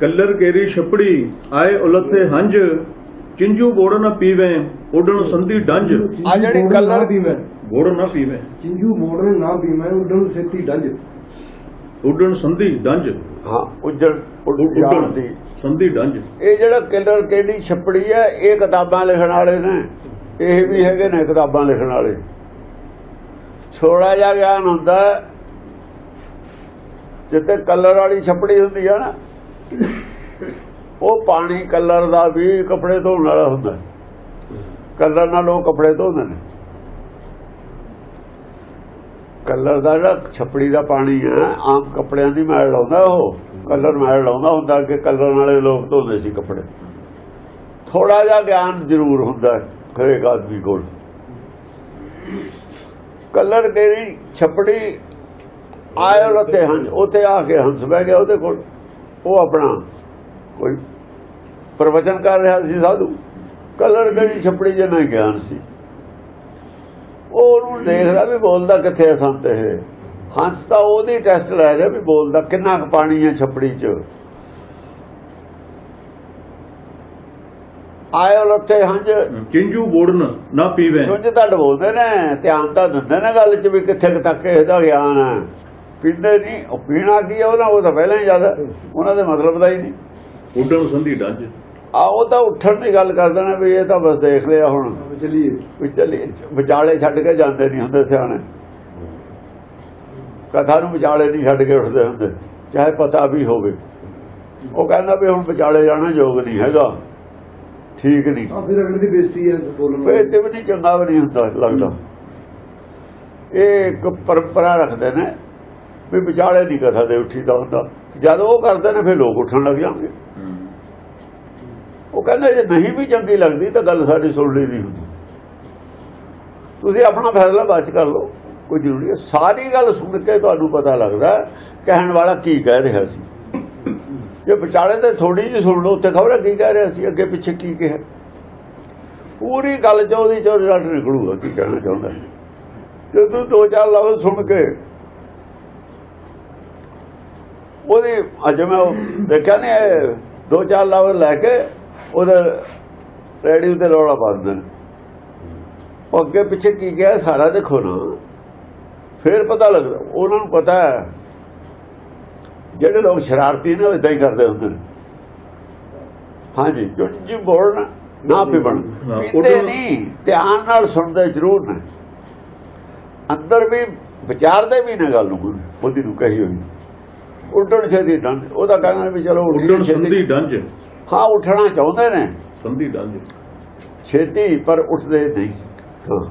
Colour ਕੇਰੀ ਛਪੜੀ ਆਏ ਉਲਥੇ ਹੰਝ ਚਿੰਜੂ ਬੋੜ ਨਾ ਪੀਵੇਂ ਉਡਣ ਸੰਧੀ ਡੰਜ। ਆ ਜਿਹੜੀ ਕਲਰ ਮੈਂ ਬੋੜ ਨਾ ਪੀਵੇਂ। ਚਿੰਜੂ ਮੋੜਨ ਨਾ ਵੀ ਮੈਂ ਉੱਡਣ ਸੇਤੀ ਡੰਜ। ਉਡਣ ਸੰਧੀ ਡੰਜ। ਹਾਂ ਉੱਜੜ ਉੱਡਣ ਦੀ। ਸੰਧੀ ਡੰਜ। ਇਹ ਜਿਹੜਾ ਕਲਰ ਕਿਹੜੀ ਛਪੜੀ ਹੈ ਇਹ ਕਿਤਾਬਾਂ ਲਿਖਣ ਵਾਲੇ ਨੇ। ਇਹ ਵੀ ਹੈਗੇ ਨੇ ਕਿਤਾਬਾਂ ਲਿਖਣ ਵਾਲੇ। ਥੋੜਾ ਜਿਹਾ ਗਿਆਨ ਹੁੰਦਾ। ਜਿੱਥੇ ਕਲਰ ਵਾਲੀ ਛਪੜੀ ਹੁੰਦੀ ਆ ਨਾ ਉਹ ਪਾਣੀ ਕਲਰ ਦਾ ਵੀ ਕੱਪੜੇ ਧੋਣ ਵਾਲਾ ਹੁੰਦਾ। ਕਲਰ ਨਾਲ ਉਹ ਕੱਪੜੇ ਧੋਂਦੇ ਨੇ। ਕਲਰ ਦਾ ਜਿਹੜਾ ਛਪੜੀ ਦਾ ਪਾਣੀ ਹੈ, ਆਮ ਕੱਪੜਿਆਂ ਦੀ ਮੈਲ ਲਾਉਂਦਾ ਉਹ। ਕਲਰ ਮੈਲ ਲਾਉਂਦਾ ਹੁੰਦਾ ਕਿ ਕਲਰ ਵਾਲੇ ਲੋਕ ਧੋਦੇ ਸੀ ਕੱਪੜੇ। ਥੋੜਾ ਜਿਹਾ ਗਿਆਨ ਜ਼ਰੂਰ ਹੁੰਦਾ ਹੈ ਹਰੇਕ ਆਦਮੀ ਕੋਲ। ਕਲਰ ਕਿਹੜੀ? ਛਪੜੀ ਆਏ ਲੱਤੇ ਹੰਸ ਉੱਥੇ ਆ ਕੇ ਹੰਸ ਬਹਿ ਗਿਆ ਉਹਦੇ ਕੋਲ। ਉਹ ਆਪਣਾ ਕੋਈ ਪ੍ਰਵਚਨ ਕਰ ਰਿਹਾ ਸੀ ਸਾਧੂ। ਕਲਰ ਕਿਹੜੀ ਛਪੜੀ ਜਿਹਾ ਨਾ ਗਿਆਨ ਸੀ। ਉਹ ਉਹਨੂੰ ਦੇਖਦਾ ਵੀ ਬੋਲਦਾ ਕਿੱਥੇ ਸੰਤ ਇਹ। ਹੰਸ ਤਾਂ ਉਹਦੀ ਟੈਸਟ ਲੈ ਰਿਹਾ ਵੀ ਬੋਲਦਾ ਕਿੰਨਾ ਕੁ ਪਾਣੀ ਹੈ ਛਪੜੀ 'ਚ। ਆਇਓ ਲੱਥੇ ਹੰਝ ਚਿੰਜੂ ਬੋੜਨ ਨਾ ਪੀਵੇਂ। ਸੁੰਝ ਤਾਂ ਬੋਲਦੇ ਨੇ ਧਿਆਨ ਤਾਂ ਦਿੰਦੇ ਨੇ ਗੱਲ 'ਚ ਵੀ ਕਿੱਥੇ ਤੱਕ ਇਹਦਾ ਗਿਆਨ ਹੈ। ਪੀਂਦੇ ਨਹੀਂ ਉਹ ਪੀਣਾ ਕੀ ਹੈ ਉਹਨਾਂ ਉਹ ਤਾਂ ਪਹਿਲਾਂ ਹੀ ਜ਼ਿਆਦਾ। ਉਹਨਾਂ ਦੇ ਮਤਲਬ ਦਾ ਹੀ ਨਹੀਂ। ਉਡਣ ਸੰਧੀ ਡੰਜ। ਆ ਉਹ ਤਾਂ ਉੱਠਣ ਦੀ ਗੱਲ ਕਰਦੇ ਨੇ ਵੀ ਇਹ ਤਾਂ ਬਸ ਦੇਖ ਲਿਆ ਹੁਣ। ਚਲੀਏ। ਵੀ ਚੱਲੀ ਵਿਚਾਲੇ ਛੱਡ ਕੇ ਜਾਂਦੇ ਨਹੀਂ ਹੁੰਦੇ ਸਿਆਣੇ। ਕਥਾ ਨੂੰ ਵਿਚਾਲੇ ਨਹੀਂ ਛੱਡ ਕੇ ਉੱਠਦੇ ਹੁੰਦੇ ਚਾਹੇ ਪਤਾ ਵੀ ਹੋਵੇ। ਉਹ ਕਹਿੰਦਾ ਵੀ ਹੁਣ ਵਿਚਾਲੇ ਜਾਣਾ ਯੋਗ ਨਹੀਂ ਹੈਗਾ। ਠੀਕ ਨਹੀਂ। ਆ ਫਿਰ ਅਗਲੇ ਦੀ ਬੇਇੱਜ਼ਤੀ ਹੈ ਬੋਲਣ ਫੇ ਤੇ ਵੀ ਨਹੀਂ ਚੰਗਾ ਵੀ ਨਹੀਂ ਹੁੰਦਾ ਲੱਗਦਾ। ਇਹ ਇੱਕ ਪਰੰਪਰਾ ਰੱਖਦੇ ਨੇ। ਵੀ ਵਿਚਾਲੇ ਨਹੀਂ ਕਥਾ ਦੇ ਉੱਠੀ ਦਾ ਹੁੰਦਾ ਜਦ ਉਹ ਕਰਦੇ ਨੇ, ਫਿਰ ਲੋਕ ਉੱਠਣ ਲੱਗ ਜਾਣਗੇ ਉਹ ਕਹਿੰਦੇ, ਜੇ ਨਹੀਂ ਵੀ ਚੰਗੀ ਲੱਗਦੀ, ਤਾਂ ਗੱਲ ਸਾਡੀ ਸੁਣ ਲਈ ਨਹੀਂ ਹੁੰਦੀ। ਤੁਸੀਂ ਆਪਣਾ ਫੈਸਲਾ ਬਾਅਦ ਕਰ ਲਓ, ਕੋਈ ਜ਼ਰੂਰੀ ਹੈ ਸਾਰੀ ਗੱਲ ਸੁਣ ਕੇ ਤੁਹਾਨੂੰ ਪਤਾ ਲੱਗਦਾ ਕਹਿਣ ਵਾਲਾ ਕੀ ਕਹਿ ਰਿਹਾ ਸੀ। ਜੇ ਵਿਚਾਲੇ ਤੇ ਥੋੜੀ ਜਿਹੀ ਸੁਣ ਲਓ, ਉੱਥੇ ਖਬਰ ਕੀ ਕਹਿ ਰਿਹਾ ਸੀ, ਅੱਗੇ ਪਿੱਛੇ ਕੀ ਕਿਹਾ। ਪੂਰੀ ਗੱਲ ਚ ਉਹਦੀ ਚੋਂ ਰਿਜ਼ਲਟ ਨਿਕਲੂਗਾ, ਕੀ ਕਹਿਣਾ ਚਾਹੁੰਦਾ। ਹੈ। ਜੇ ਤੂੰ ਦੋ ਚਾਰ ਲਫ਼ਜ਼ ਸੁਣ ਕੇ ਉਹਦੀ ਅੱਜ ਮੈਂ ਉਹ ਦੇਖਿਆ ਨੇ ਦੋ ਚਾਰ ਲਫ਼ਜ਼ ਲੈ ਕੇ ਉਹਦੇ ਰੇਡੀਓ ਤੇ ਰੌਲਾ ਪਾ ਦਿੰਦੇ ਉਹ ਅੱਗੇ ਪਿੱਛੇ ਕੀ ਗਿਆ ਸਾਰਾ ਦੇਖੋ ਨਾ। ਫਿਰ ਪਤਾ ਲੱਗਦਾ ਉਹਨਾਂ ਨੂੰ ਪਤਾ ਹੈ ਜਿਹੜੇ ਲੋਕ ਸ਼ਰਾਰਤੀ ਨੇ ਉਹ ਇਦਾਂ ਹੀ ਕਰਦੇ ਹੁੰਦੇ ਨੇ। ਹਾਂਜੀ ਜੋ ਜੀ ਬੋਲਣਾ ਨਾ ਪਿਬਣ ਹਾਂ, ਪੀਂਦੇ ਨਹੀਂ ਧਿਆਨ ਨਾਲ ਸੁਣਦੇ ਜ਼ਰੂਰ ਨੇ। ਅੰਦਰ ਵੀ ਵਿਚਾਰਦੇ ਵੀ ਨੇ ਗੱਲ ਨੂੰ ਉਹਦੀ ਨੂੰ ਕਹੀ ਹੋਈ। ਉੱਡਣ ਛੇਤੀ ਡੰਡ ਉਹਦਾ ਕਹਿੰਦਾ ਵੀ ਚਲੋ ਉਡਣ ਸੰਧੀ ਡੰਜ। ਹਾਂ ਉੱਠਣਾ ਚਾਹੁੰਦੇ ਨੇ। ਸੰਧੀ ਡੰਜ। ਛੇਤੀ ਪਰ ਉੱਠਦੇ ਨਹੀਂ। ਹਾਂ।